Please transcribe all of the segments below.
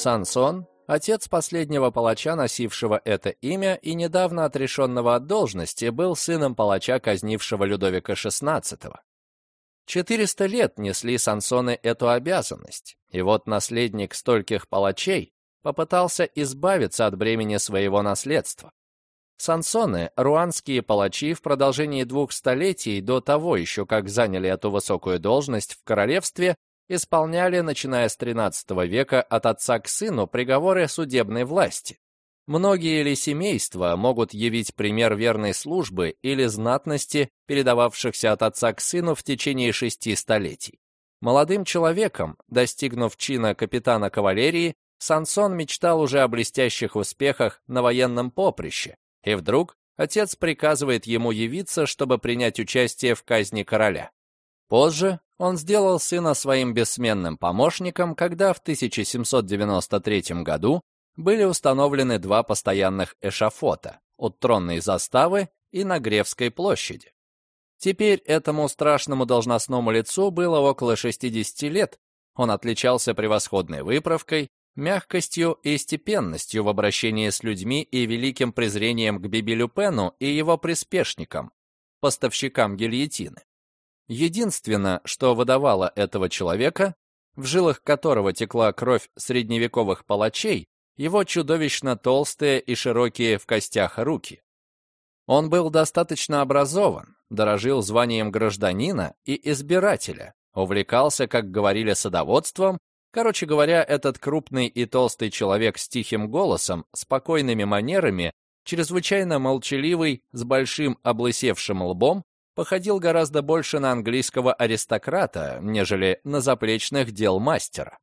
Сансон, отец последнего палача, носившего это имя и недавно отрешенного от должности, был сыном палача, казнившего Людовика XVI. 400 лет несли Сансоны эту обязанность, и вот наследник стольких палачей попытался избавиться от бремени своего наследства. Сансоны, руанские палачи в продолжении двух столетий до того еще, как заняли эту высокую должность в королевстве, исполняли, начиная с XIII века, от отца к сыну приговоры судебной власти. Многие ли семейства могут явить пример верной службы или знатности, передававшихся от отца к сыну в течение шести столетий? Молодым человеком, достигнув чина капитана кавалерии, Сансон мечтал уже о блестящих успехах на военном поприще, и вдруг отец приказывает ему явиться, чтобы принять участие в казни короля. Позже он сделал сына своим бессменным помощником, когда в 1793 году были установлены два постоянных эшафота от тронной заставы и на Гревской площади. Теперь этому страшному должностному лицу было около 60 лет, он отличался превосходной выправкой, мягкостью и степенностью в обращении с людьми и великим презрением к Биби Люпену и его приспешникам, поставщикам гильотины. Единственное, что выдавало этого человека, в жилах которого текла кровь средневековых палачей, его чудовищно толстые и широкие в костях руки. Он был достаточно образован, дорожил званием гражданина и избирателя, увлекался, как говорили, садоводством. Короче говоря, этот крупный и толстый человек с тихим голосом, спокойными манерами, чрезвычайно молчаливый, с большим облысевшим лбом, походил гораздо больше на английского аристократа, нежели на заплечных дел мастера.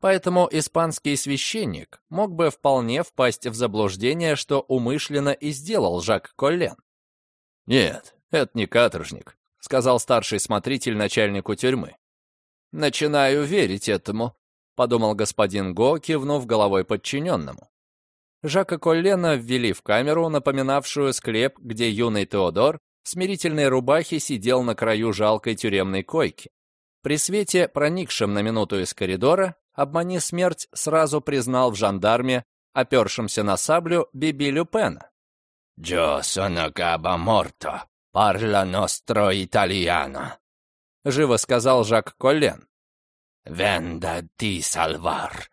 Поэтому испанский священник мог бы вполне впасть в заблуждение, что умышленно и сделал Жак Коллен. «Нет, это не каторжник», — сказал старший смотритель начальнику тюрьмы. «Начинаю верить этому», — подумал господин Го, кивнув головой подчиненному. Жака Коллена ввели в камеру, напоминавшую склеп, где юный Теодор в смирительной рубахе сидел на краю жалкой тюремной койки. При свете, проникшем на минуту из коридора, обмани смерть, сразу признал в жандарме, опершемся на саблю, Биби Люпена. «Джо соно морто, парла ностро итальяно», — живо сказал Жак Коллен. «Венда ти сальвар».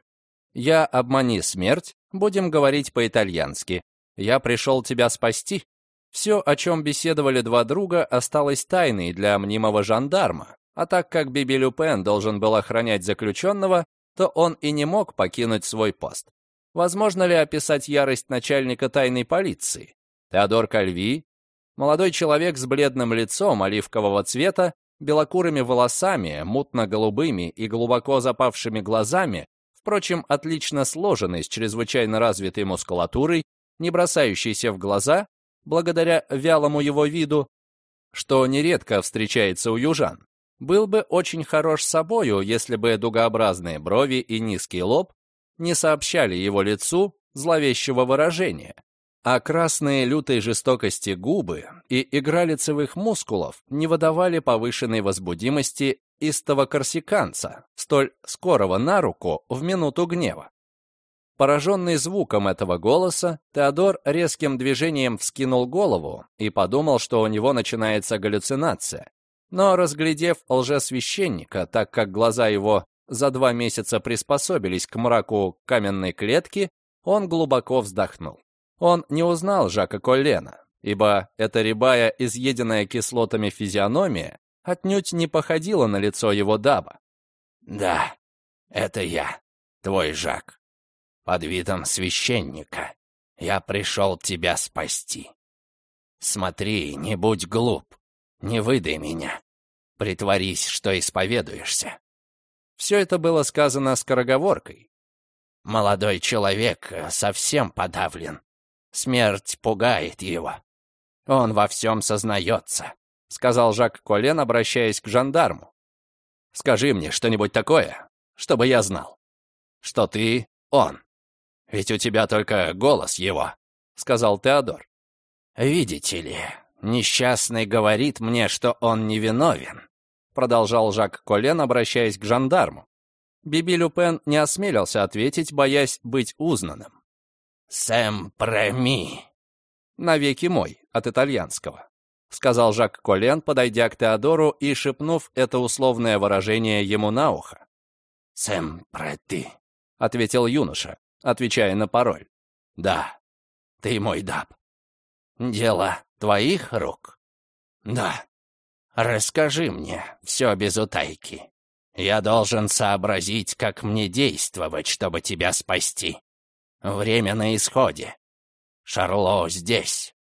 «Я обмани смерть, будем говорить по-итальянски. Я пришел тебя спасти». Все, о чем беседовали два друга, осталось тайной для мнимого жандарма, а так как Биби Люпен должен был охранять заключенного, то он и не мог покинуть свой пост. Возможно ли описать ярость начальника тайной полиции? Теодор Кальви, молодой человек с бледным лицом оливкового цвета, белокурыми волосами, мутно-голубыми и глубоко запавшими глазами, впрочем, отлично сложенный, с чрезвычайно развитой мускулатурой, не бросающийся в глаза, благодаря вялому его виду, что нередко встречается у южан был бы очень хорош собою, если бы дугообразные брови и низкий лоб не сообщали его лицу зловещего выражения, а красные лютой жестокости губы и игра лицевых мускулов не выдавали повышенной возбудимости истого корсиканца, столь скорого на руку в минуту гнева. Пораженный звуком этого голоса, Теодор резким движением вскинул голову и подумал, что у него начинается галлюцинация. Но, разглядев лжесвященника, так как глаза его за два месяца приспособились к мраку каменной клетки, он глубоко вздохнул. Он не узнал Жака Коллена, ибо эта рябая, изъеденная кислотами физиономия, отнюдь не походила на лицо его даба. «Да, это я, твой Жак. Под видом священника. Я пришел тебя спасти. Смотри, не будь глуп. Не выдай меня. Притворись, что исповедуешься». Все это было сказано скороговоркой. Молодой человек совсем подавлен. Смерть пугает его. Он во всем сознается, — сказал Жак Колен, обращаясь к жандарму. «Скажи мне что-нибудь такое, чтобы я знал, что ты он. Ведь у тебя только голос его», — сказал Теодор. «Видите ли, «Несчастный говорит мне, что он невиновен», продолжал Жак Колен, обращаясь к жандарму. Биби Люпен не осмелился ответить, боясь быть узнанным. «Сэм Преми». «Навеки мой» от итальянского, сказал Жак Колен, подойдя к Теодору и шепнув это условное выражение ему на ухо. «Сэм Прети», — ответил юноша, отвечая на пароль. «Да, ты мой даб. Дело твоих рук?» «Да. Расскажи мне все без утайки. Я должен сообразить, как мне действовать, чтобы тебя спасти. Время на исходе. Шарло здесь».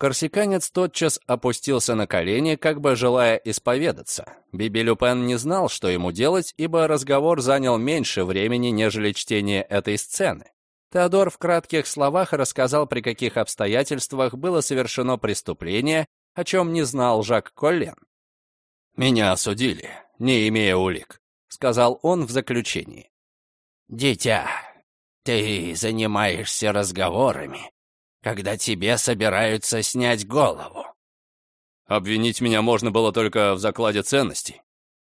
Корсиканец тотчас опустился на колени, как бы желая исповедаться. Биби Люпен не знал, что ему делать, ибо разговор занял меньше времени, нежели чтение этой сцены. Теодор в кратких словах рассказал, при каких обстоятельствах было совершено преступление, о чем не знал Жак Коллен. «Меня осудили, не имея улик», — сказал он в заключении. «Дитя, ты занимаешься разговорами, когда тебе собираются снять голову». Обвинить меня можно было только в закладе ценностей.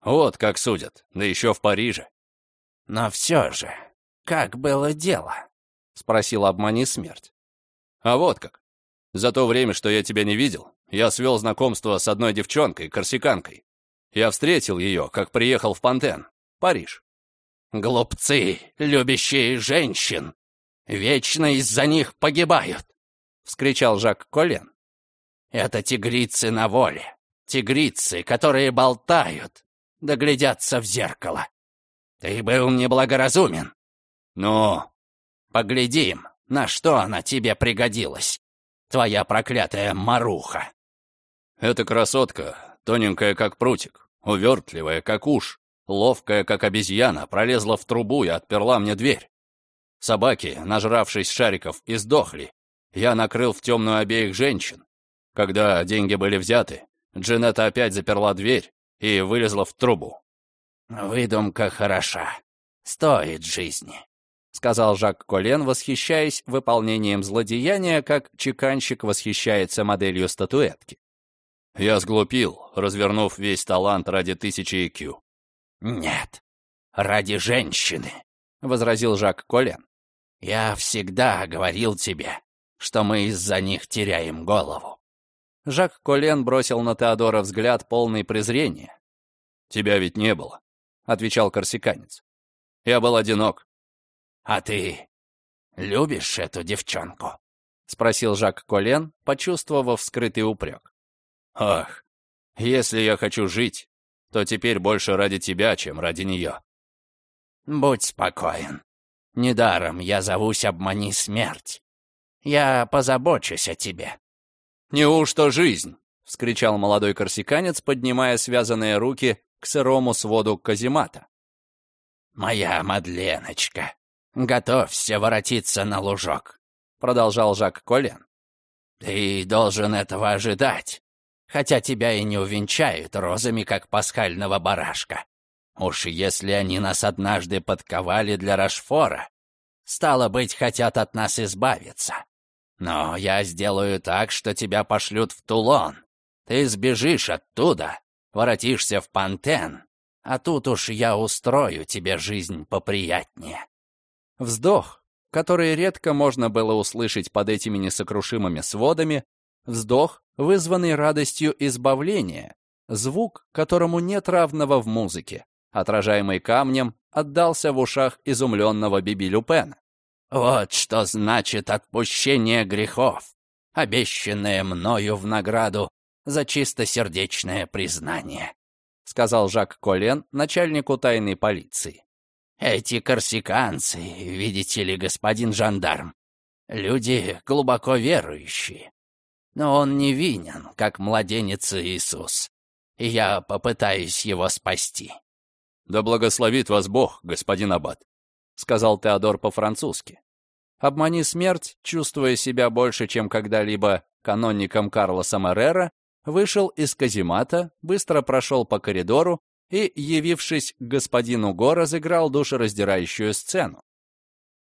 Вот как судят, да еще в Париже. Но все же, как было дело? Спросил обмани смерть. А вот как. За то время, что я тебя не видел, я свел знакомство с одной девчонкой, корсиканкой. Я встретил ее, как приехал в Пантен, Париж. Глупцы, любящие женщин, вечно из-за них погибают. — вскричал Жак Колен. «Это тигрицы на воле, тигрицы, которые болтают, да глядятся в зеркало. Ты был неблагоразумен. Ну, поглядим, на что она тебе пригодилась, твоя проклятая маруха». «Эта красотка, тоненькая как прутик, увертливая как уж, ловкая как обезьяна, пролезла в трубу и отперла мне дверь. Собаки, нажравшись шариков, издохли, я накрыл в темную обеих женщин. Когда деньги были взяты, Джинетта опять заперла дверь и вылезла в трубу. «Выдумка хороша. Стоит жизни», — сказал Жак Колен, восхищаясь выполнением злодеяния, как чеканщик восхищается моделью статуэтки. «Я сглупил, развернув весь талант ради тысячи IQ». «Нет, ради женщины», — возразил Жак Колен. «Я всегда говорил тебе, что мы из-за них теряем голову». Жак Колен бросил на Теодора взгляд полный презрения. «Тебя ведь не было», — отвечал корсиканец. «Я был одинок». «А ты любишь эту девчонку?» — спросил Жак Колен, почувствовав скрытый упрек. «Ах, если я хочу жить, то теперь больше ради тебя, чем ради нее». «Будь спокоен. Недаром я зовусь «Обмани смерть». Я позабочусь о тебе». «Неужто жизнь?» — вскричал молодой корсиканец, поднимая связанные руки к сырому своду каземата. «Моя Мадленочка, готовься воротиться на лужок», — продолжал Жак Колен. «Ты должен этого ожидать, хотя тебя и не увенчают розами, как пасхального барашка. Уж если они нас однажды подковали для Рашфора, стало быть, хотят от нас избавиться. Но я сделаю так, что тебя пошлют в Тулон. Ты сбежишь оттуда, воротишься в Пантен, а тут уж я устрою тебе жизнь поприятнее». Вздох, который редко можно было услышать под этими несокрушимыми сводами, вздох, вызванный радостью избавления, звук, которому нет равного в музыке, отражаемый камнем, отдался в ушах изумленного Биби Люпена. Вот что значит отпущение грехов, обещанное мною в награду за чистосердечное признание», — сказал Жак Колен, начальнику тайной полиции. «Эти корсиканцы, видите ли, господин жандарм, люди глубоко верующие. Но он невинен, как младенец Иисус, и я попытаюсь его спасти». «Да благословит вас Бог, господин Аббат», — сказал Теодор по-французски. «Обмани смерть», чувствуя себя больше, чем когда-либо канонником Карлосом Эррера, вышел из каземата, быстро прошел по коридору и, явившись к господину Го, разыграл душераздирающую сцену.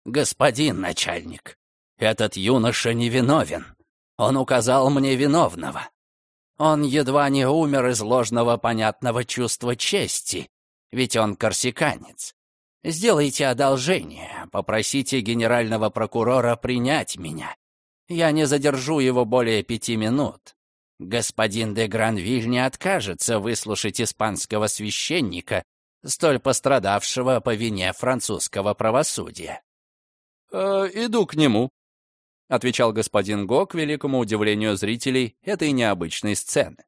«Господин начальник, этот юноша невиновен. Он указал мне виновного. Он едва не умер из ложного понятного чувства чести, ведь он корсиканец. Сделайте одолжение, попросите генерального прокурора принять меня. Я не задержу его более пяти минут. Господин де Гранвиль не откажется выслушать испанского священника, столь пострадавшего по вине французского правосудия. «Э, «Иду к нему», — отвечал господин Го к великому удивлению зрителей этой необычной сцены.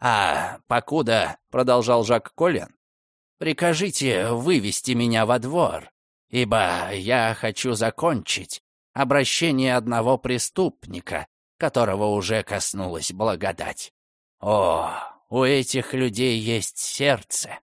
«А, покуда», — продолжал Жак Колен, — «прикажите вывести меня во двор, ибо я хочу закончить обращение одного преступника, которого уже коснулась благодать. О, у этих людей есть сердце.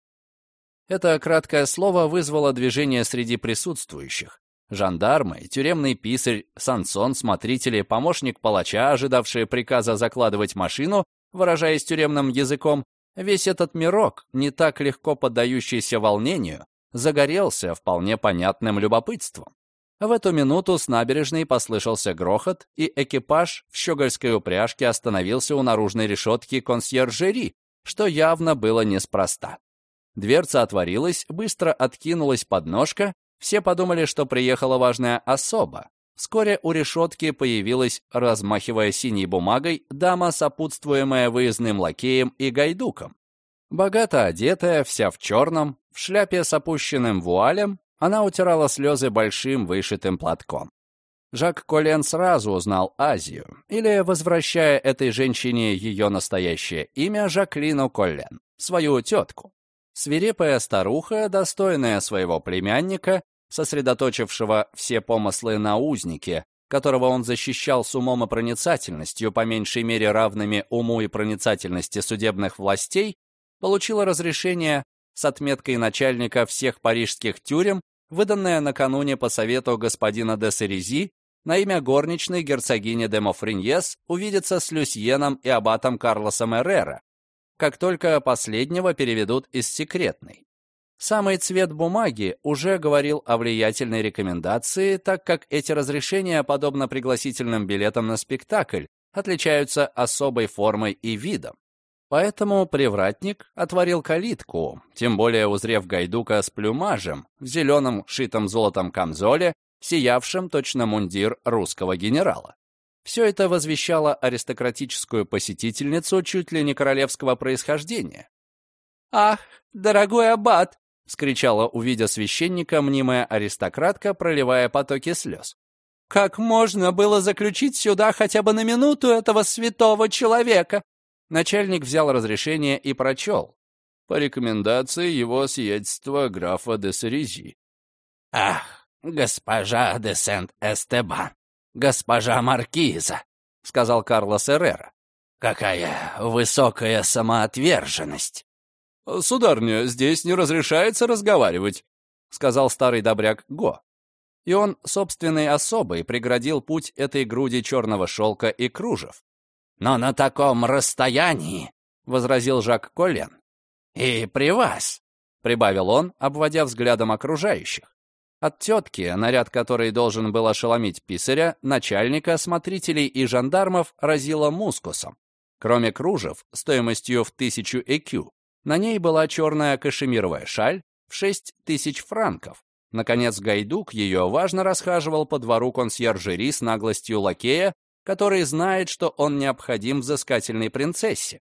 Это краткое слово вызвало движение среди присутствующих. Жандармы, тюремный писарь, сансон, смотрители, помощник палача, ожидавшие приказа закладывать машину, выражаясь тюремным языком, весь этот мирок, не так легко поддающийся волнению, загорелся вполне понятным любопытством. В эту минуту с набережной послышался грохот, и экипаж в щегольской упряжке остановился у наружной решетки консьержери, что явно было неспроста. Дверца отворилась, быстро откинулась подножка, все подумали, что приехала важная особа. Вскоре у решетки появилась, размахивая синей бумагой, дама, сопутствуемая выездным лакеем и гайдуком. Богато одетая, вся в черном, в шляпе с опущенным вуалем, она утирала слезы большим вышитым платком. Жак Колен сразу узнал Азию, или, возвращая этой женщине ее настоящее имя, Жаклину Колен, свою тетку. Свирепая старуха, достойная своего племянника, сосредоточившего все помыслы на узнике, которого он защищал с умом и проницательностью, по меньшей мере равными уму и проницательности судебных властей, получила разрешение с отметкой начальника всех парижских тюрем, выданная накануне по совету господина де Серези на имя горничной герцогини де Мофриньес увидеться с Люсьеном и аббатом Карлосом Эррера, как только последнего переведут из секретной. Самый цвет бумаги уже говорил о влиятельной рекомендации, так как эти разрешения, подобно пригласительным билетам на спектакль, отличаются особой формой и видом. Поэтому привратник отворил калитку, тем более узрев гайдука с плюмажем в зеленом, шитом золотом камзоле, сиявшем точно мундир русского генерала. Все это возвещало аристократическую посетительницу чуть ли не королевского происхождения. «Ах, дорогой аббат!» — вскричала, увидя священника, мнимая аристократка, проливая потоки слез. «Как можно было заключить сюда хотя бы на минуту этого святого человека? Начальник взял разрешение и прочел. По рекомендации его сиятельства графа де Сарези. «Ах, госпожа де Сент-Эстебан, госпожа Маркиза», — сказал Карлос Эррера. «Какая высокая самоотверженность!» «Сударня, здесь не разрешается разговаривать», — сказал старый добряк Го. И он собственной особой преградил путь этой груди черного шелка и кружев. «Но на таком расстоянии», — возразил Жак Колен, — «и при вас», — прибавил он, обводя взглядом окружающих. От тетки, наряд которой должен был ошеломить писаря, начальника, смотрителей и жандармов разило мускусом. Кроме кружев, стоимостью в тысячу ЭКЮ, на ней была черная кашемировая шаль в шесть тысяч франков. Наконец, Гайдук ее важно расхаживал по двору консьержери с наглостью лакея, который знает, что он необходим взыскательной принцессе.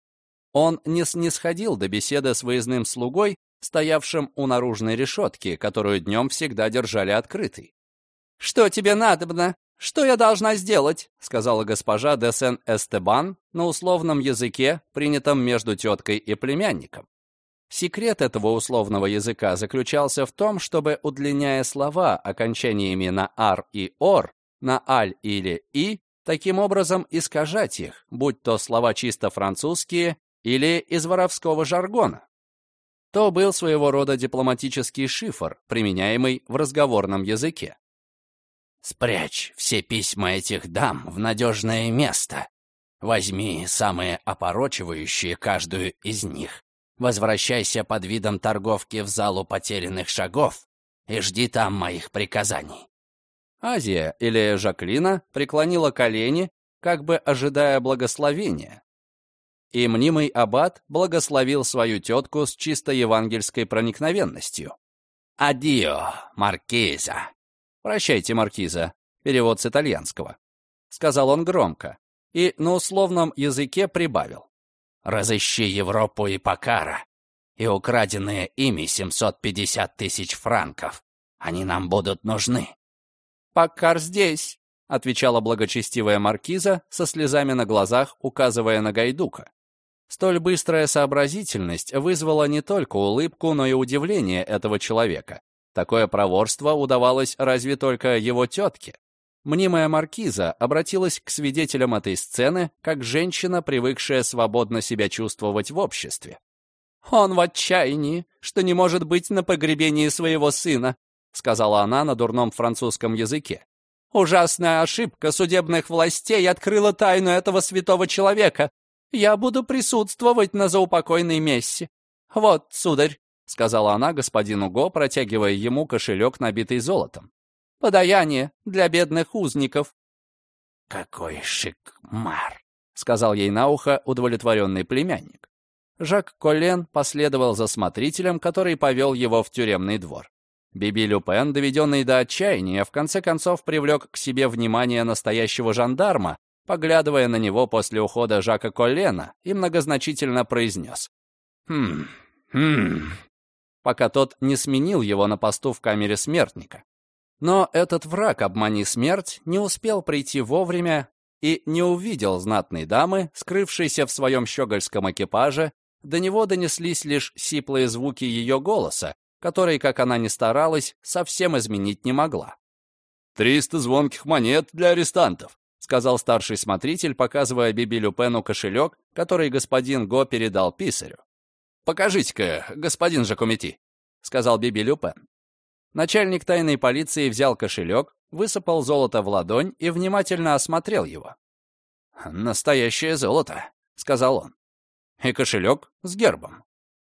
Он не снисходил до беседы с выездным слугой, стоявшим у наружной решетки, которую днем всегда держали открытой. «Что тебе надобно? Что я должна сделать?» — сказала госпожа де Сен-Эстебан на условном языке, принятом между теткой и племянником. Секрет этого условного языка заключался в том, чтобы, удлиняя слова окончаниями на «ар» и «ор», на «аль» или «и», таким образом искажать их, будь то слова чисто французские или из воровского жаргона. То был своего рода дипломатический шифр, применяемый в разговорном языке. «Спрячь все письма этих дам в надежное место. Возьми самые опорочивающие каждую из них. Возвращайся под видом торговки в залу потерянных шагов и жди там моих приказаний. Азия или Жаклина преклонила колени, как бы ожидая благословения. И мнимый аббат благословил свою тетку с чисто евангельской проникновенностью. «Адио, маркиза!» «Прощайте, маркиза», перевод с итальянского. Сказал он громко и на условном языке прибавил. «Разыщи Европу и Покара, и украденные ими 750 тысяч франков. Они нам будут нужны». «Покар здесь», — отвечала благочестивая маркиза со слезами на глазах, указывая на Гайдука. Столь быстрая сообразительность вызвала не только улыбку, но и удивление этого человека. Такое проворство удавалось разве только его тетке. Мнимая маркиза обратилась к свидетелям этой сцены, как женщина, привыкшая свободно себя чувствовать в обществе. «Он в отчаянии, что не может быть на погребении своего сына», сказала она на дурном французском языке. «Ужасная ошибка судебных властей открыла тайну этого святого человека, я буду присутствовать на заупокойной мессе. Вот, сударь, — сказала она господину Го, протягивая ему кошелек, набитый золотом. «Подаяние для бедных узников». «Какой шикмар!» — сказал ей на ухо удовлетворенный племянник. Жак Коллен последовал за смотрителем, который повел его в тюремный двор. Биби Люпен, доведенный до отчаяния, в конце концов привлек к себе внимание настоящего жандарма, поглядывая на него после ухода Жака Коллена, и многозначительно произнес. «Хм, хм...» пока тот не сменил его на посту в камере смертника. Но этот враг обмани смерть не успел прийти вовремя и не увидел знатной дамы, скрывшейся в своем щегольском экипаже, до него донеслись лишь сиплые звуки ее голоса, которые, как она ни старалась, совсем изменить не могла. «Триста звонких монет для арестантов», сказал старший смотритель, показывая Биби Люпену кошелек, который господин Го передал писарю. «Покажите-ка, господин Жакомети», — сказал Биби Люпен. Начальник тайной полиции взял кошелек, высыпал золото в ладонь и внимательно осмотрел его. «Настоящее золото», — сказал он. «И кошелек с гербом».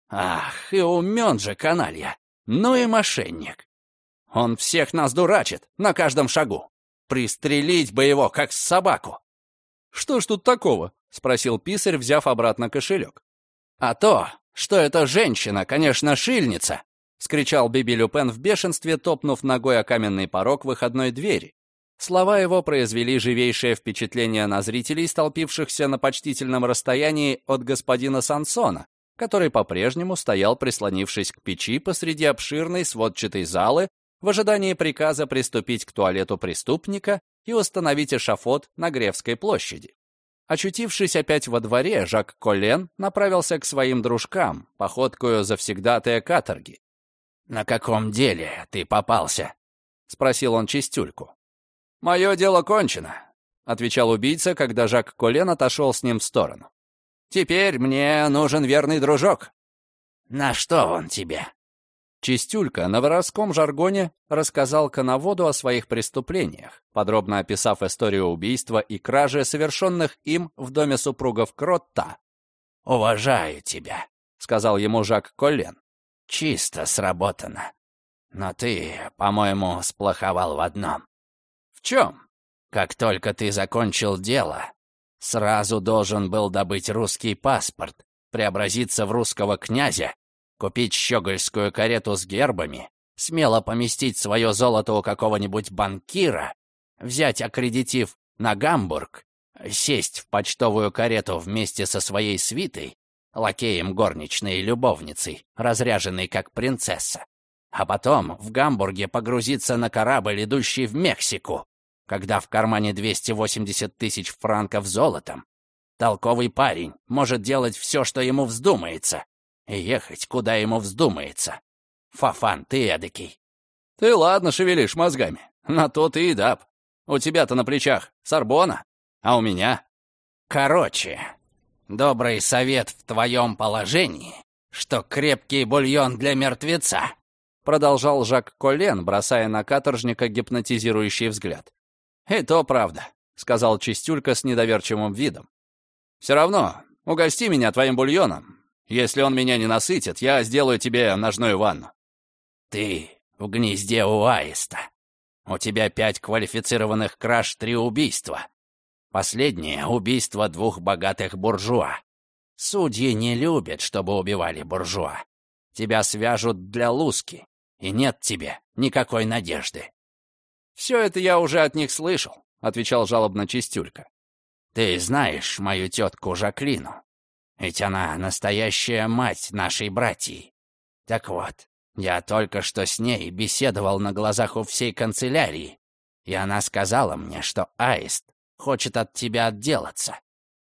«Ах, и умен же каналья! Ну и мошенник! Он всех нас дурачит на каждом шагу!» Пристрелить бы его, как собаку!» «Что ж тут такого?» — спросил писарь, взяв обратно кошелек. «А то, что эта женщина, конечно, шильница!» — скричал Биби Люпен в бешенстве, топнув ногой о каменный порог выходной двери. Слова его произвели живейшее впечатление на зрителей, столпившихся на почтительном расстоянии от господина Сансона, который по-прежнему стоял, прислонившись к печи посреди обширной сводчатой залы, в ожидании приказа приступить к туалету преступника и установить эшафот на Гревской площади. Очутившись опять во дворе, Жак Коллен направился к своим дружкам, походкую завсегдатая каторги. «На каком деле ты попался?» — спросил он чистюльку. «Мое дело кончено», — отвечал убийца, когда Жак Колен отошел с ним в сторону. «Теперь мне нужен верный дружок». «На что он тебе?» Чистюлька на воровском жаргоне рассказал коноводу о своих преступлениях, подробно описав историю убийства и кражи, совершенных им в доме супругов Кротта. «Уважаю тебя», — сказал ему Жак Коллен. «Чисто сработано. Но ты, по-моему, сплоховал в одном». «В чем?» «Как только ты закончил дело, сразу должен был добыть русский паспорт, преобразиться в русского князя Купить щегольскую карету с гербами, смело поместить свое золото у какого-нибудь банкира, взять аккредитив на Гамбург, сесть в почтовую карету вместе со своей свитой, лакеем горничной и любовницей, разряженной как принцесса, а потом в Гамбурге погрузиться на корабль, идущий в Мексику, когда в кармане 280 тысяч франков золотом. Толковый парень может делать все, что ему вздумается, ехать, куда ему вздумается. Фафан, ты эдакий. Ты ладно шевелишь мозгами. На то ты и даб. У тебя-то на плечах Сорбона, а у меня... Короче, добрый совет в твоем положении, что крепкий бульон для мертвеца. Продолжал Жак Колен, бросая на каторжника гипнотизирующий взгляд. «И то правда», — сказал Чистюлька с недоверчивым видом. «Все равно, угости меня твоим бульоном, если он меня не насытит, я сделаю тебе ножную ванну». «Ты в гнезде у аиста. У тебя пять квалифицированных краж, три убийства. Последнее — убийство двух богатых буржуа. Судьи не любят, чтобы убивали буржуа. Тебя свяжут для луски. и нет тебе никакой надежды». «Все это я уже от них слышал», — отвечал жалобно Чистюлька. «Ты знаешь мою тетку Жаклину? Ведь она настоящая мать нашей братьи. Так вот, я только что с ней беседовал на глазах у всей канцелярии, и она сказала мне, что Аист хочет от тебя отделаться.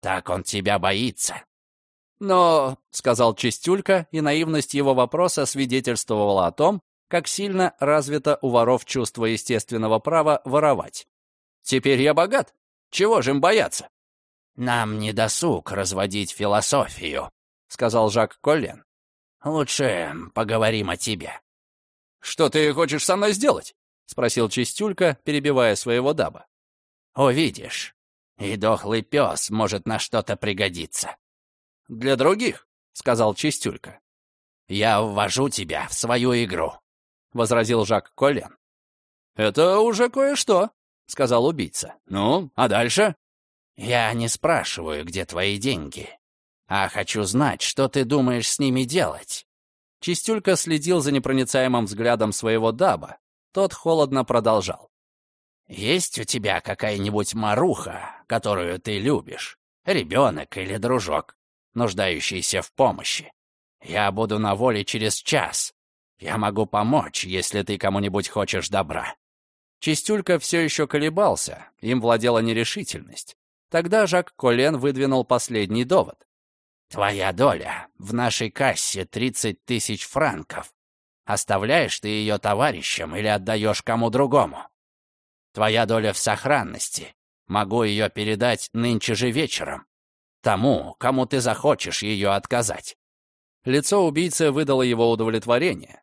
Так он тебя боится». «Но», — сказал Чистюлька, и наивность его вопроса свидетельствовала о том, как сильно развито у воров чувство естественного права воровать. «Теперь я богат. Чего же им бояться?» «Нам не досуг разводить философию», — сказал Жак Коллен. «Лучше поговорим о тебе». «Что ты хочешь со мной сделать?» — спросил Чистюлька, перебивая своего даба. «Увидишь. И дохлый пес может на что-то пригодиться». «Для других», — сказал Чистюлька. «Я ввожу тебя в свою игру», — возразил Жак Колен. «Это уже кое-что», — сказал убийца. «Ну, а дальше?» «Я не спрашиваю, где твои деньги, а хочу знать, что ты думаешь с ними делать». Чистюлька следил за непроницаемым взглядом своего даба. Тот холодно продолжал. «Есть у тебя какая-нибудь маруха, которую ты любишь? Ребенок или дружок, нуждающийся в помощи? Я буду на воле через час. Я могу помочь, если ты кому-нибудь хочешь добра». Чистюлька все еще колебался, им владела нерешительность. Тогда Жак Колен выдвинул последний довод. «Твоя доля в нашей кассе 30 тысяч франков. Оставляешь ты ее товарищам или отдаешь кому другому? Твоя доля в сохранности. Могу ее передать нынче же вечером. Тому, кому ты захочешь ее отказать». Лицо убийцы выдало его удовлетворение.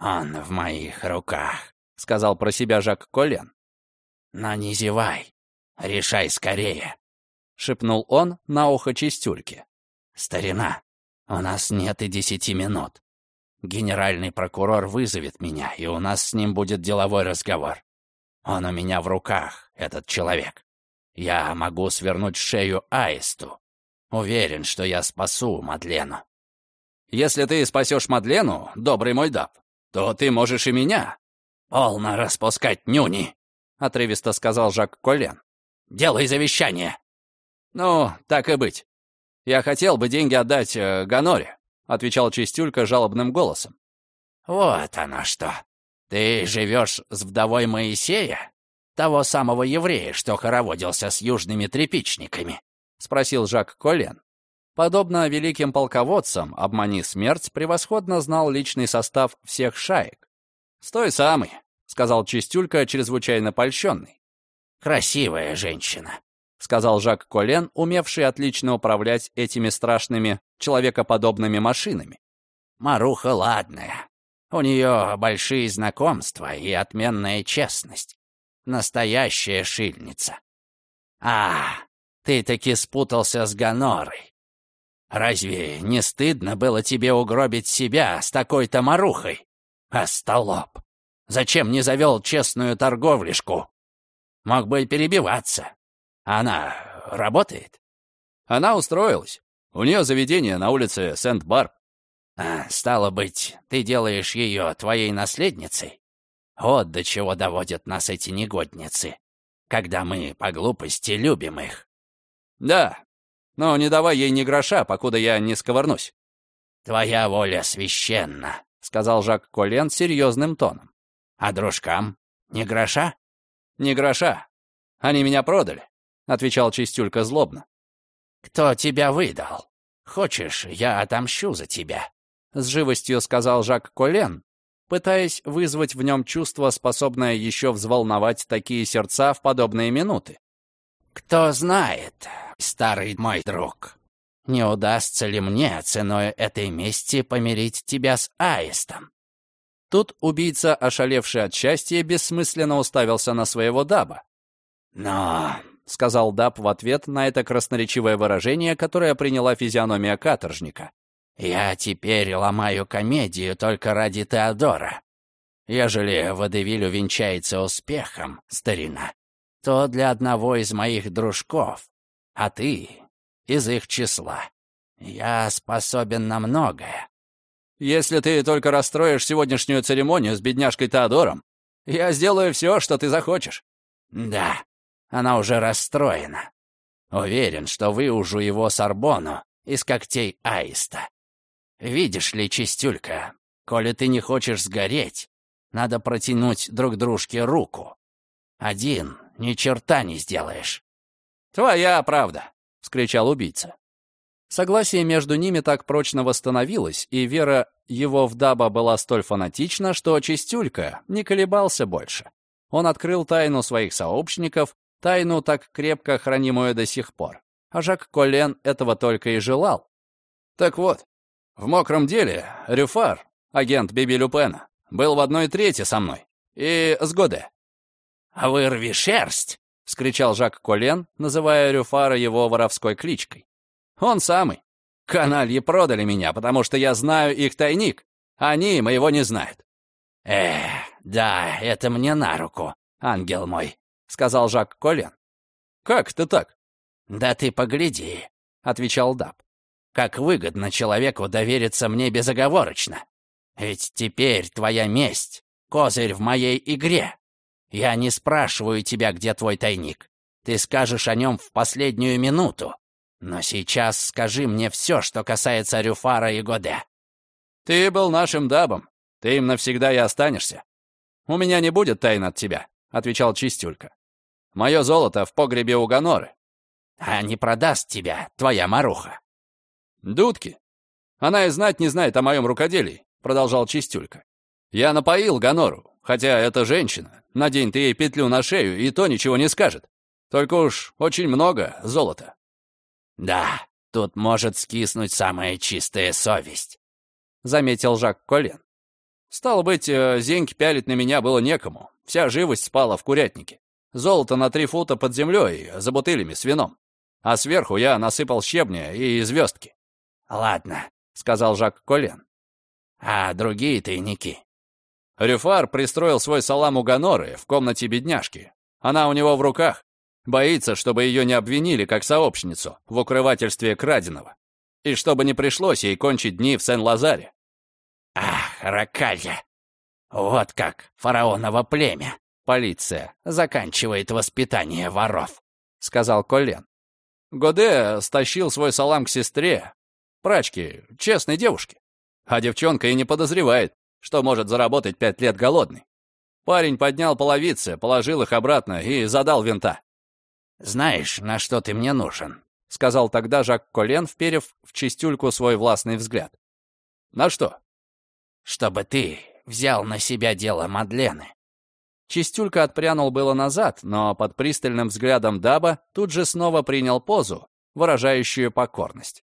«Он в моих руках», — сказал про себя Жак Колен. «Но не зевай. Решай скорее», — шепнул он на ухо чистюльки. «Старина, у нас нет и десяти минут. Генеральный прокурор вызовет меня, и у нас с ним будет деловой разговор. Он у меня в руках, этот человек. Я могу свернуть шею аисту. Уверен, что я спасу Мадлену». «Если ты спасешь Мадлену, добрый мой даб, то ты можешь и меня». «Полно распускать нюни», — отрывисто сказал Жак Колен. «Делай завещание». «Ну, так и быть. Я хотел бы деньги отдать э, Ганоре», — отвечал Чистюлька жалобным голосом. «Вот оно что. Ты живешь с вдовой Моисея? Того самого еврея, что хороводился с южными тряпичниками?» — спросил Жак Колен. Подобно великим полководцам, обмани смерть превосходно знал личный состав всех шаек. «С той самой», — сказал Чистюлька, чрезвычайно польщенный. «Красивая женщина», — сказал Жак Колен, умевший отлично управлять этими страшными человекоподобными машинами. «Маруха ладная. У нее большие знакомства и отменная честность. Настоящая шильница. А, ты таки спутался с Ганорой. Разве не стыдно было тебе угробить себя с такой-то марухой? Остолоп! Зачем не завел честную торговлишку? Мог бы перебиваться. Она работает? Она устроилась. У нее заведение на улице Сент-Барб. А, стало быть, ты делаешь ее твоей наследницей? Вот до чего доводят нас эти негодницы, когда мы по глупости любим их. Да, но не давай ей ни гроша, покуда я не сковырнусь». «Твоя воля священна», — сказал Жак Колен серьезным тоном. «А дружкам? Ни гроша?» «Ни гроша. Они меня продали», — отвечал Чистюлька злобно. «Кто тебя выдал? Хочешь, я отомщу за тебя?» С живостью сказал Жак Колен, пытаясь вызвать в нем чувство, способное еще взволновать такие сердца в подобные минуты. «Кто знает, старый мой друг, не удастся ли мне ценой этой мести помирить тебя с Аистом?» Тут убийца, ошалевший от счастья, бессмысленно уставился на своего даба. «Но...» — сказал даб в ответ на это красноречивое выражение, которое приняла физиономия каторжника. «Я теперь ломаю комедию только ради Теодора. Ежели Водевиль увенчается успехом, старина, то для одного из моих дружков, а ты из их числа. Я способен на многое. Если ты только расстроишь сегодняшнюю церемонию с бедняжкой Теодором, я сделаю все, что ты захочешь». «Да, она уже расстроена. Уверен, что выужу его Сорбону из когтей аиста. Видишь ли, чистюлька, коли ты не хочешь сгореть, надо протянуть друг дружке руку. Один ни черта не сделаешь». «Твоя правда», — вскричал убийца. Согласие между ними так прочно восстановилось, и вера его в Даба была столь фанатична, что Чистюлька не колебался больше. Он открыл тайну своих сообщников, тайну, так крепко хранимую до сих пор. А Жак Колен этого только и желал. Так вот, в мокром деле Рюфар, агент Биби Люпена, был в одной трети со мной. И с Годе. «А «Вырви шерсть!» — вскричал Жак Колен, называя Рюфара его воровской кличкой. Он самый. Канальи продали меня, потому что я знаю их тайник. Они моего не знают. «Эх, да, это мне на руку, ангел мой», — сказал Жак Колен. «Как это так?» «Да ты погляди», — отвечал Даб. «Как выгодно человеку довериться мне безоговорочно. Ведь теперь твоя месть — козырь в моей игре. Я не спрашиваю тебя, где твой тайник. Ты скажешь о нем в последнюю минуту. Но сейчас скажи мне все, что касается Рюфара и Годе». «Ты был нашим дабом. Ты им навсегда и останешься. У меня не будет тайн от тебя», — отвечал Чистюлька. «Мое золото в погребе у Гоноры». «А не продаст тебя твоя маруха?» «Дудки. Она и знать не знает о моем рукоделии», — продолжал Чистюлька. «Я напоил Гонору, хотя это женщина. Надень ты ей петлю на шею, и то ничего не скажет. Только уж очень много золота». «Да, тут может скиснуть самая чистая совесть», — заметил Жак Колен. «Стало быть, э, зеньки пялить на меня было некому. Вся живость спала в курятнике. Золото на три фута под землей, за бутылями с вином. А сверху я насыпал щебня и звездки». «Ладно», — сказал Жак Колен. «А другие тайники?» Рюфар пристроил свой салам у Гоноры в комнате бедняжки. Она у него в руках. Боится, чтобы ее не обвинили как сообщницу в укрывательстве краденого. И чтобы не пришлось ей кончить дни в Сен-Лазаре. Ах, Ракалья! Вот как фараоново племя, полиция, заканчивает воспитание воров, сказал Колен. Годе стащил свой салам к сестре, прачке, честной девушке. А девчонка и не подозревает, что может заработать пять лет голодный. Парень поднял половицы, положил их обратно и задал винта. «Знаешь, на что ты мне нужен?» — сказал тогда Жак Колен, вперев в чистюльку свой властный взгляд. «На что?» «Чтобы ты взял на себя дело Мадлены». Чистюлька отпрянул было назад, но под пристальным взглядом Даба тут же снова принял позу, выражающую покорность.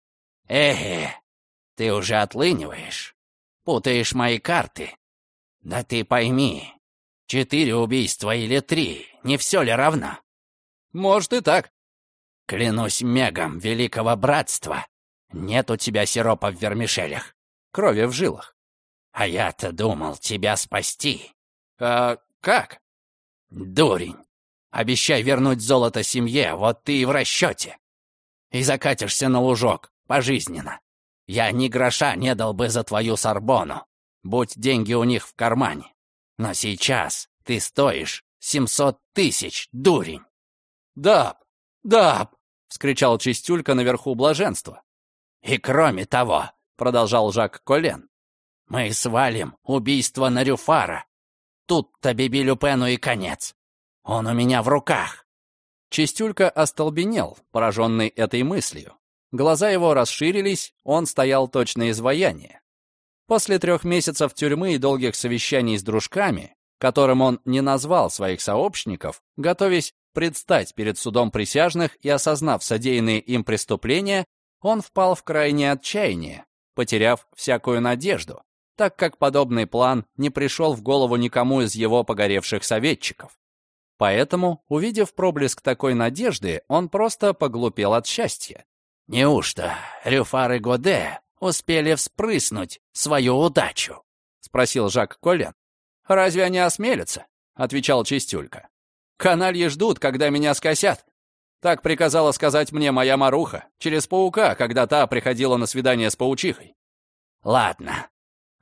«Эхе, ты уже отлыниваешь, путаешь мои карты. Да ты пойми, четыре убийства или три, не все ли равно?» Может и так. Клянусь мегом великого братства, нет у тебя сиропа в вермишелях, крови в жилах. А я-то думал тебя спасти. А как? Дурень. Обещай вернуть золото семье, вот ты и в расчете. И закатишься на лужок, пожизненно. Я ни гроша не дал бы за твою сорбону, будь деньги у них в кармане. Но сейчас ты стоишь семьсот тысяч, дурень. «Даб! Даб!» — вскричал Чистюлька наверху блаженства. «И кроме того», — продолжал Жак Колен, «мы свалим убийство на Рюфара. Тут-то Биби Люпену и конец. Он у меня в руках». Чистюлька остолбенел, пораженный этой мыслью. Глаза его расширились, он стоял точно изваяние. После трех месяцев тюрьмы и долгих совещаний с дружками, которым он не назвал своих сообщников, готовясь предстать перед судом присяжных и осознав содеянные им преступления, он впал в крайнее отчаяние, потеряв всякую надежду, так как подобный план не пришел в голову никому из его погоревших советчиков. Поэтому, увидев проблеск такой надежды, он просто поглупел от счастья. «Неужто Рюфар и Годе успели вспрыснуть свою удачу?» — спросил Жак Колен. «Разве они осмелятся?» — отвечал Чистюлька. Канальи ждут, когда меня скосят. Так приказала сказать мне моя маруха, через паука, когда та приходила на свидание с паучихой. Ладно,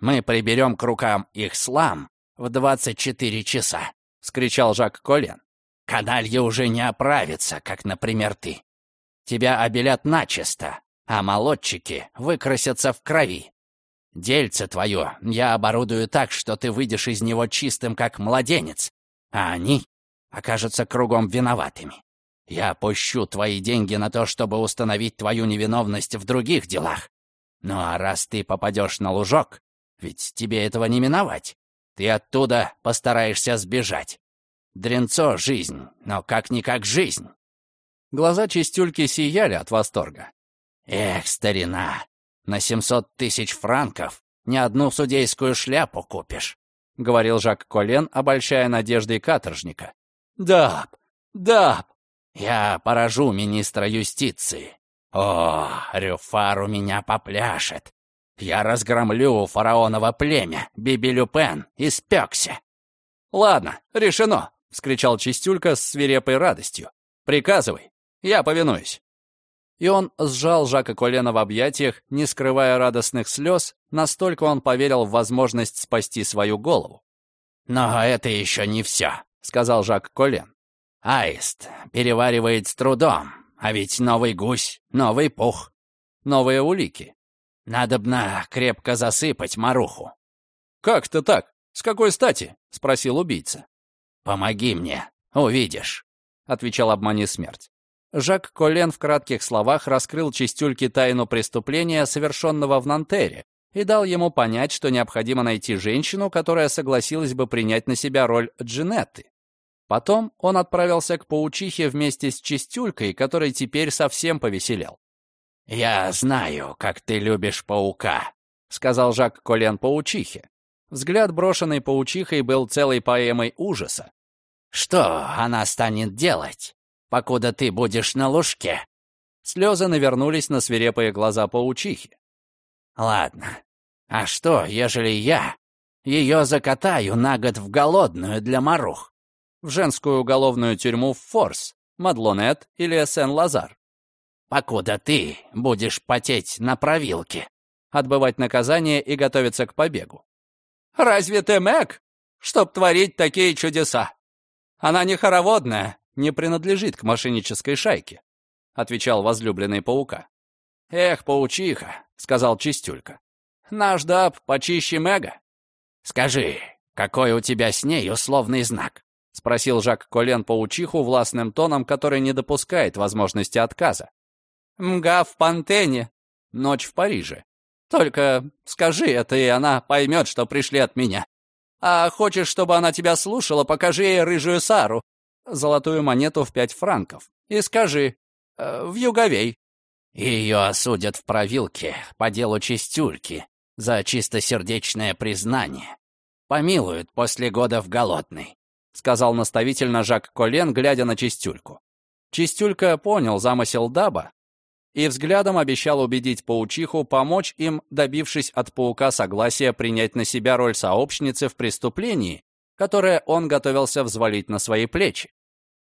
Мы приберем к рукам их слам в 24 часа», — скричал Жак Колен. «Каналья уже не оправится, как, например, ты. Тебя обелят начисто, а молодчики выкрасятся в крови. Дельце твое я оборудую так, что ты выйдешь из него чистым, как младенец, а они окажутся кругом виноватыми. Я пущу твои деньги на то, чтобы установить твою невиновность в других делах. Ну а раз ты попадешь на лужок, ведь тебе этого не миновать, ты оттуда постараешься сбежать. Дренцо — жизнь, но как-никак жизнь. Глаза чистюльки сияли от восторга. Эх, старина, на семьсот тысяч франков ни одну судейскую шляпу купишь, — говорил Жак Колен, обольщая надеждой каторжника. «Даб! Даб! Я поражу министра юстиции. О, Рюфар у меня попляшет. Я разгромлю фараоново племя, Биби Люпен, испекся. «Ладно, решено!» — вскричал Чистюлька с свирепой радостью. «Приказывай, я повинуюсь». И он сжал Жака Колена в объятиях, не скрывая радостных слез, настолько он поверил в возможность спасти свою голову. «Но это еще не все», — сказал Жак Колен. «Аист переваривает с трудом, а ведь новый гусь, новый пух, новые улики. Надобно крепко засыпать Маруху». «Как-то так? С какой стати?» — спросил убийца. «Помоги мне, увидишь», — отвечал обмани смерть. Жак Колен в кратких словах раскрыл Чистюльке тайну преступления, совершенного в Нантере, и дал ему понять, что необходимо найти женщину, которая согласилась бы принять на себя роль Джинетты. Потом он отправился к паучихе вместе с Чистюлькой, который теперь совсем повеселел. «Я знаю, как ты любишь паука», — сказал Жак Колен паучихе. Взгляд, брошенный паучихой, был целой поэмой ужаса. «Что она станет делать?» покуда ты будешь на лужке». Слезы навернулись на свирепые глаза паучихи. «Ладно, а что, ежели я ее закатаю на год в голодную для марух?» В женскую уголовную тюрьму в Форс, Мадлонет или Сен-Лазар. «Покуда ты будешь потеть на провилке», отбывать наказание и готовиться к побегу. «Разве ты Мэг, чтоб творить такие чудеса? Она не хороводная, не принадлежит к мошеннической шайке», — отвечал возлюбленный паука. «Эх, паучиха», — сказал Чистюлька. «Наш даб почище Мега». «Скажи, какой у тебя с ней условный знак?» — спросил Жак Колен паучиху властным тоном, который не допускает возможности отказа. «Мга в Пантене. Ночь в Париже. Только скажи это, и она поймет, что пришли от меня. А хочешь, чтобы она тебя слушала, покажи ей рыжую Сару, золотую монету в пять франков и скажи э, Юговей». «Ее осудят в провилке по делу чистюльки за чистосердечное признание. Помилуют после года в голодный», — сказал наставительно Жак Колен, глядя на чистюльку. Чистюлька понял замысел Даба и взглядом обещал убедить паучиху помочь им, добившись от паука согласия принять на себя роль сообщницы в преступлении, которое он готовился взвалить на свои плечи.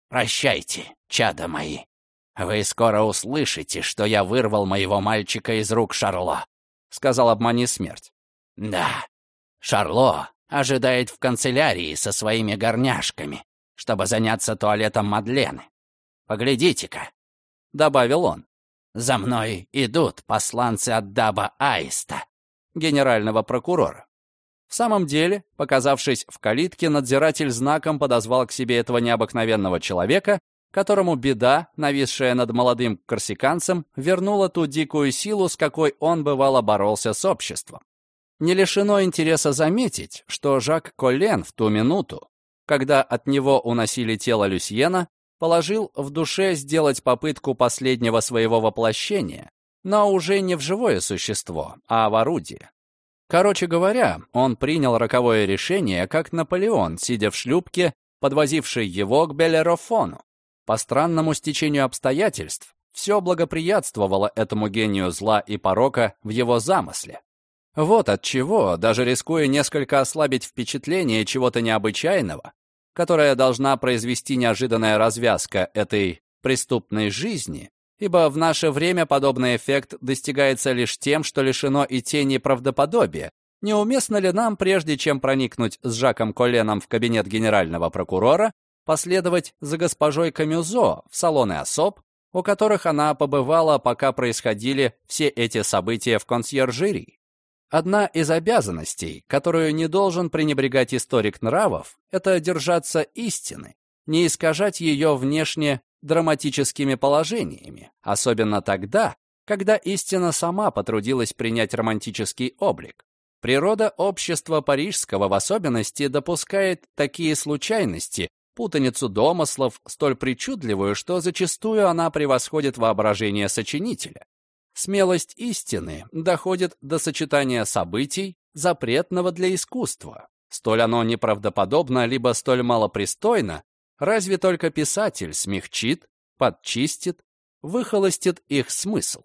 «Прощайте, чада мои. Вы скоро услышите, что я вырвал моего мальчика из рук Шарло», — сказал обмани смерть. «Да, Шарло ожидает в канцелярии со своими горняшками, чтобы заняться туалетом Мадлены. Поглядите-ка», — добавил он. «За мной идут посланцы от Даба Аиста, генерального прокурора. В самом деле, показавшись в калитке, надзиратель знаком подозвал к себе этого необыкновенного человека, которому беда, нависшая над молодым корсиканцем, вернула ту дикую силу, с какой он бывало боролся с обществом. Не лишено интереса заметить, что Жак Коллен в ту минуту, когда от него уносили тело Люсьена, положил в душе сделать попытку последнего своего воплощения, но уже не в живое существо, а в орудие. Короче говоря, он принял роковое решение, как Наполеон, сидя в шлюпке, подвозивший его к Белерофону. По странному стечению обстоятельств, все благоприятствовало этому гению зла и порока в его замысле. Вот от чего, даже рискуя несколько ослабить впечатление чего-то необычайного, которое должна произвести неожиданная развязка этой преступной жизни, ибо в наше время подобный эффект достигается лишь тем, что лишено и тени правдоподобия, Неуместно ли нам, прежде чем проникнуть с Жаком Коленом в кабинет генерального прокурора, последовать за госпожой Камюзо в салоны особ, у которых она побывала, пока происходили все эти события в консьержерии? Одна из обязанностей, которую не должен пренебрегать историк нравов, это держаться истины, не искажать ее внешне драматическими положениями, особенно тогда, когда истина сама потрудилась принять романтический облик. Природа общества парижского в особенности допускает такие случайности, путаницу домыслов, столь причудливую, что зачастую она превосходит воображение сочинителя. Смелость истины доходит до сочетания событий, запретного для искусства. Столь оно неправдоподобно, либо столь малопристойно, разве только писатель смягчит, подчистит, выхолостит их смысл.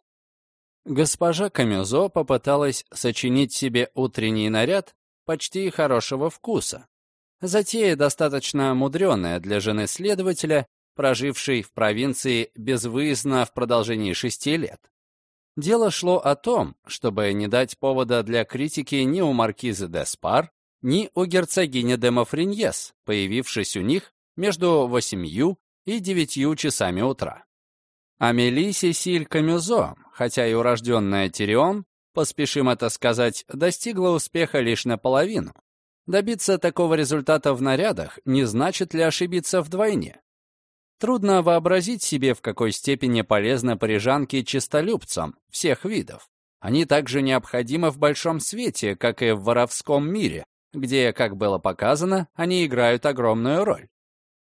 Госпожа Камюзо попыталась сочинить себе утренний наряд почти хорошего вкуса. Затея достаточно мудреная для жены следователя, прожившей в провинции безвыездно в продолжении шести лет. Дело шло о том, чтобы не дать повода для критики ни у маркизы де Спар, ни у герцогини де Мафриньес, появившись у них между восемью и девятью часами утра. Амели Сесиль Камюзо, хотя и урожденная Тирион, поспешим это сказать, достигла успеха лишь наполовину. Добиться такого результата в нарядах не значит ли ошибиться вдвойне? Трудно вообразить себе, в какой степени полезны парижанки чистолюбцам всех видов. Они также необходимы в большом свете, как и в воровском мире, где, как было показано, они играют огромную роль.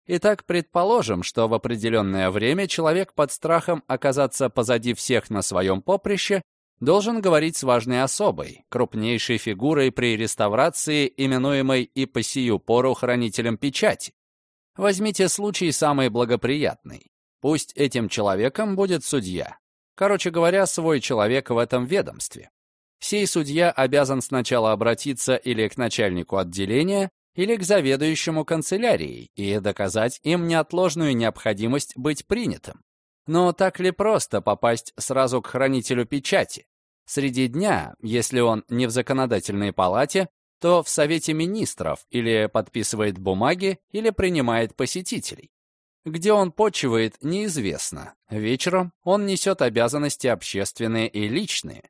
Итак, предположим, что в определенное время человек под страхом оказаться позади всех на своем поприще должен говорить с важной особой, крупнейшей фигурой при реставрации, именуемой и по сию пору хранителем печати. Возьмите случай самый благоприятный. Пусть этим человеком будет судья. Короче говоря, свой человек в этом ведомстве. Сей судья обязан сначала обратиться или к начальнику отделения, или к заведующему канцелярией и доказать им неотложную необходимость быть принятым. Но так ли просто попасть сразу к хранителю печати? Среди дня, если он не в законодательной палате, то в Совете министров или подписывает бумаги, или принимает посетителей. Где он почивает, неизвестно. Вечером он несет обязанности общественные и личные.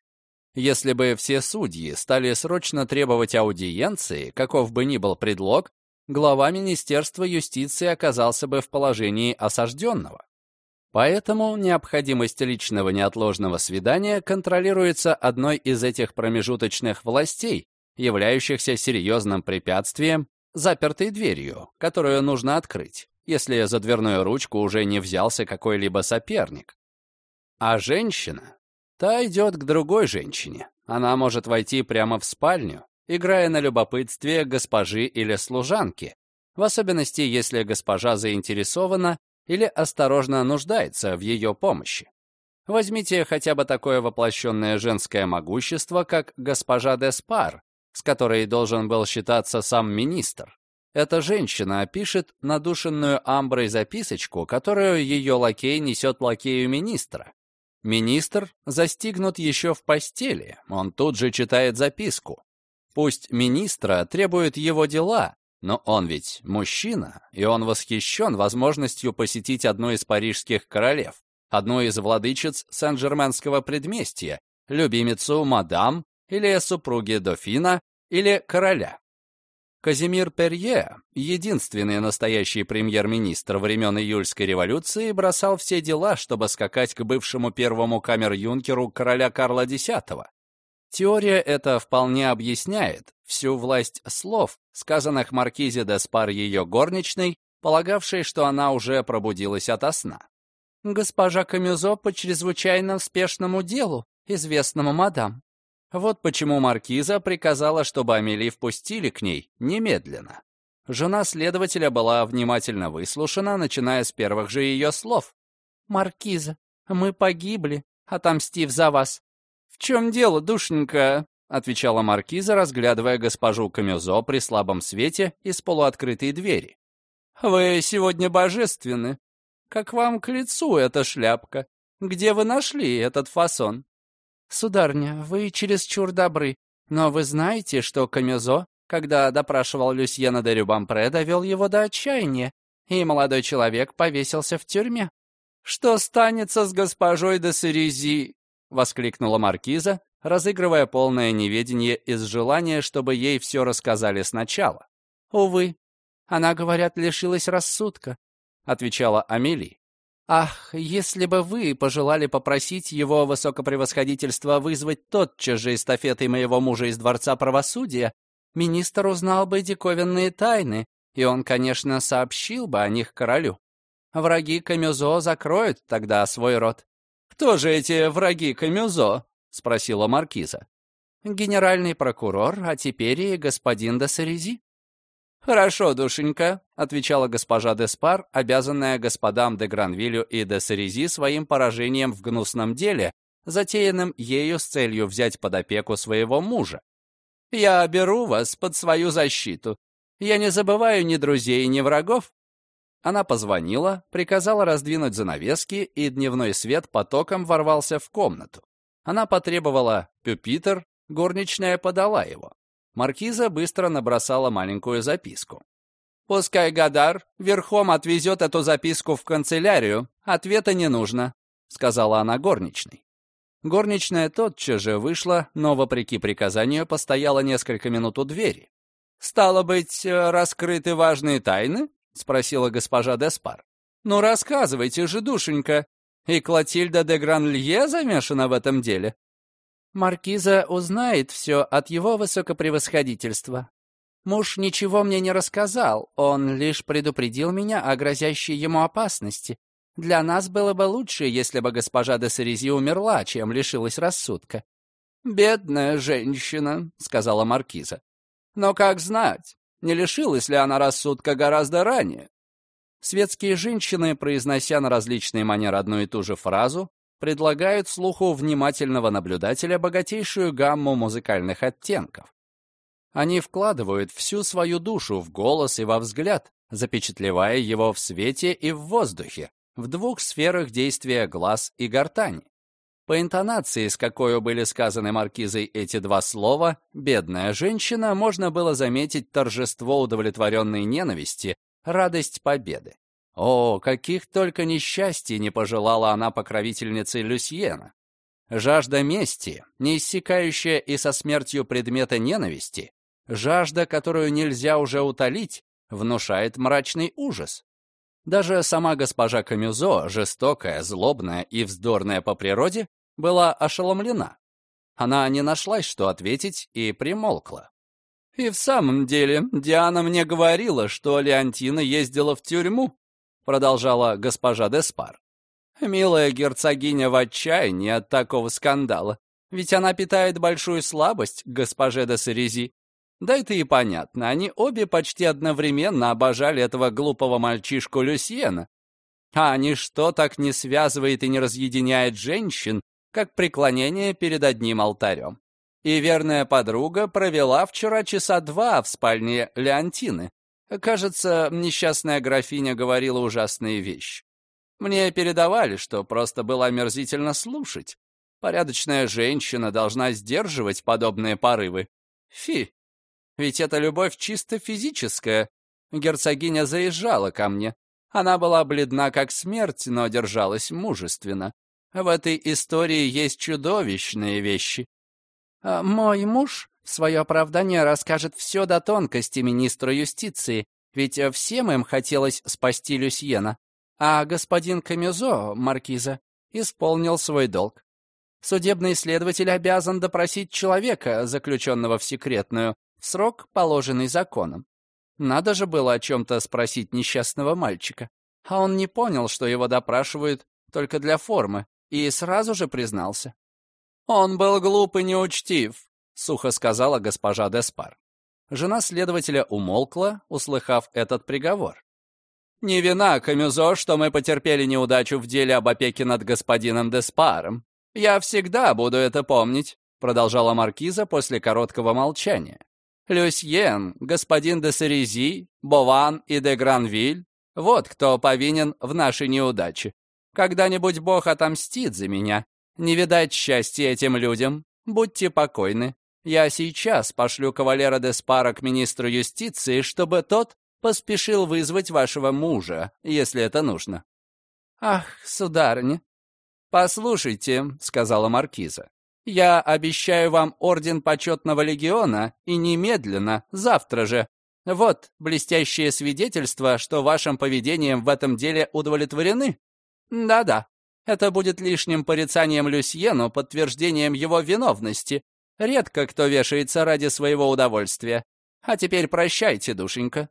Если бы все судьи стали срочно требовать аудиенции, каков бы ни был предлог, глава Министерства юстиции оказался бы в положении осажденного. Поэтому необходимость личного неотложного свидания контролируется одной из этих промежуточных властей, являющихся серьезным препятствием, запертой дверью, которую нужно открыть, если за дверную ручку уже не взялся какой-либо соперник. А женщина Та идет к другой женщине. Она может войти прямо в спальню, играя на любопытстве госпожи или служанки, в особенности, если госпожа заинтересована или осторожно нуждается в ее помощи. Возьмите хотя бы такое воплощенное женское могущество, как госпожа Деспар, с которой должен был считаться сам министр. Эта женщина пишет надушенную амброй записочку, которую ее лакей несет лакею министра. Министр застигнут еще в постели, он тут же читает записку. Пусть министра требуют его дела, но он ведь мужчина, и он восхищен возможностью посетить одну из парижских королев, одну из владычиц Сен-Жерменского предместья, любимицу мадам или супруги дофина или короля. Казимир Перье, единственный настоящий премьер-министр времен июльской революции, бросал все дела, чтобы скакать к бывшему первому камер-юнкеру короля Карла X. Теория эта вполне объясняет всю власть слов, сказанных маркизе де Спар ее горничной, полагавшей, что она уже пробудилась ото сна. «Госпожа Камюзо по чрезвычайно спешному делу, известному мадам. Вот почему маркиза приказала, чтобы Амели впустили к ней немедленно. Жена следователя была внимательно выслушана, начиная с первых же ее слов. «Маркиза, мы погибли, отомстив за вас». «В чем дело, душенька?» — отвечала маркиза, разглядывая госпожу Камюзо при слабом свете из полуоткрытой двери. «Вы сегодня божественны. Как вам к лицу эта шляпка? Где вы нашли этот фасон?» «Сударня, вы чересчур добры. Но вы знаете, что Камюзо, когда допрашивал Люсьена де Рюбампре, довел его до отчаяния, и молодой человек повесился в тюрьме. «Что станется с госпожой де Серези?» — воскликнула маркиза, разыгрывая полное неведение из желания, чтобы ей все рассказали сначала. «Увы, она, говорят, лишилась рассудка», — отвечала Амели. «Ах, если бы вы пожелали попросить его высокопревосходительство вызвать тотчас же эстафетой моего мужа из Дворца Правосудия, министр узнал бы диковинные тайны, и он, конечно, сообщил бы о них королю. Враги Камюзо закроют тогда свой род. «Кто же эти враги Камюзо?» — спросила маркиза. «Генеральный прокурор, а теперь и господин де Сарези». «Хорошо, душенька», — отвечала госпожа Деспар, обязанная господам де Гранвилю и де Сарези своим поражением в гнусном деле, затеянным ею с целью взять под опеку своего мужа. «Я беру вас под свою защиту. Я не забываю ни друзей, ни врагов. Она позвонила, приказала раздвинуть занавески, и дневной свет потоком ворвался в комнату. Она потребовала пюпитер, горничная подала его. Маркиза быстро набросала маленькую записку. «Пускай Гадар верхом отвезет эту записку в канцелярию, ответа не нужно», — сказала она горничной. Горничная тотчас же вышла, но, вопреки приказанию, постояла несколько минут у двери. «Стало быть, э, раскрыты важные тайны?» — спросила госпожа Деспар. «Ну, рассказывайте же, душенька. И Клотильда де Гранлье замешана в этом деле?» «Маркиза узнает все от его высокопревосходительства. Муж ничего мне не рассказал, он лишь предупредил меня о грозящей ему опасности. Для нас было бы лучше, если бы госпожа де Сарези умерла, чем лишилась рассудка». «Бедная женщина», — сказала Маркиза. «Но как знать? Не лишилась ли она рассудка гораздо ранее? Светские женщины, произнося на различные манеры одну и ту же фразу, предлагают слуху внимательного наблюдателя богатейшую гамму музыкальных оттенков. Они вкладывают всю свою душу в голос и во взгляд, запечатлевая его в свете и в воздухе, в двух сферах действия глаз и гортани. По интонации, с какой были сказаны маркизой эти два слова, «бедная женщина», можно было заметить торжество удовлетворенной ненависти, радость победы. О, каких только несчастий не пожелала она покровительнице Люсьена. Жажда мести, неиссякающая и со смертью предмета ненависти, жажда, которую нельзя уже утолить, внушает мрачный ужас. Даже сама госпожа Камюзо, жестокая, злобная и вздорная по природе, была ошеломлена. Она не нашлась, что ответить, и примолкла. «И в самом деле, Диана мне говорила, что Леонтина ездила в тюрьму», продолжала госпожа Деспар. «Милая герцогиня в отчаянии от такого скандала, ведь она питает большую слабость к госпоже де Сарези. Да это и понятно, они обе почти одновременно обожали этого глупого мальчишку Люсьена. А ничто так не связывает и не разъединяет женщин, как преклонение перед одним алтарем. И верная подруга провела вчера часа два в спальне Леонтины. Кажется, несчастная графиня говорила ужасные вещи. Мне передавали, что просто было омерзительно слушать. Порядочная женщина должна сдерживать подобные порывы. Фи, ведь это любовь чисто физическая. Герцогиня заезжала ко мне. Она была бледна как смерть, но держалась мужественно. В этой истории есть чудовищные вещи. А мой муж в свое оправдание расскажет все до тонкости министру юстиции, ведь всем им хотелось спасти Люсьена. А господин Камюзо, маркиза, исполнил свой долг. Судебный следователь обязан допросить человека, заключенного в секретную, в срок, положенный законом. Надо же было о чем-то спросить несчастного мальчика. А он не понял, что его допрашивают только для формы, и сразу же признался. «Он был глуп и неучтив», — сухо сказала госпожа Деспар. Жена следователя умолкла, услыхав этот приговор. «Не вина, Камюзо, что мы потерпели неудачу в деле об опеке над господином Деспаром. Я всегда буду это помнить», — продолжала маркиза после короткого молчания. «Люсьен, господин де Серези, Бован и де Гранвиль — вот кто повинен в нашей неудаче. Когда-нибудь Бог отомстит за меня. Не видать счастья этим людям. Будьте покойны. Я сейчас пошлю кавалера Деспара к министру юстиции, чтобы тот поспешил вызвать вашего мужа, если это нужно». «Ах, сударыня!» «Послушайте», — сказала маркиза, «я обещаю вам орден почетного легиона и немедленно, завтра же. Вот блестящее свидетельство, что вашим поведением в этом деле удовлетворены. Да-да, это будет лишним порицанием Люсьену, подтверждением его виновности. Редко кто вешается ради своего удовольствия. А теперь прощайте, душенька».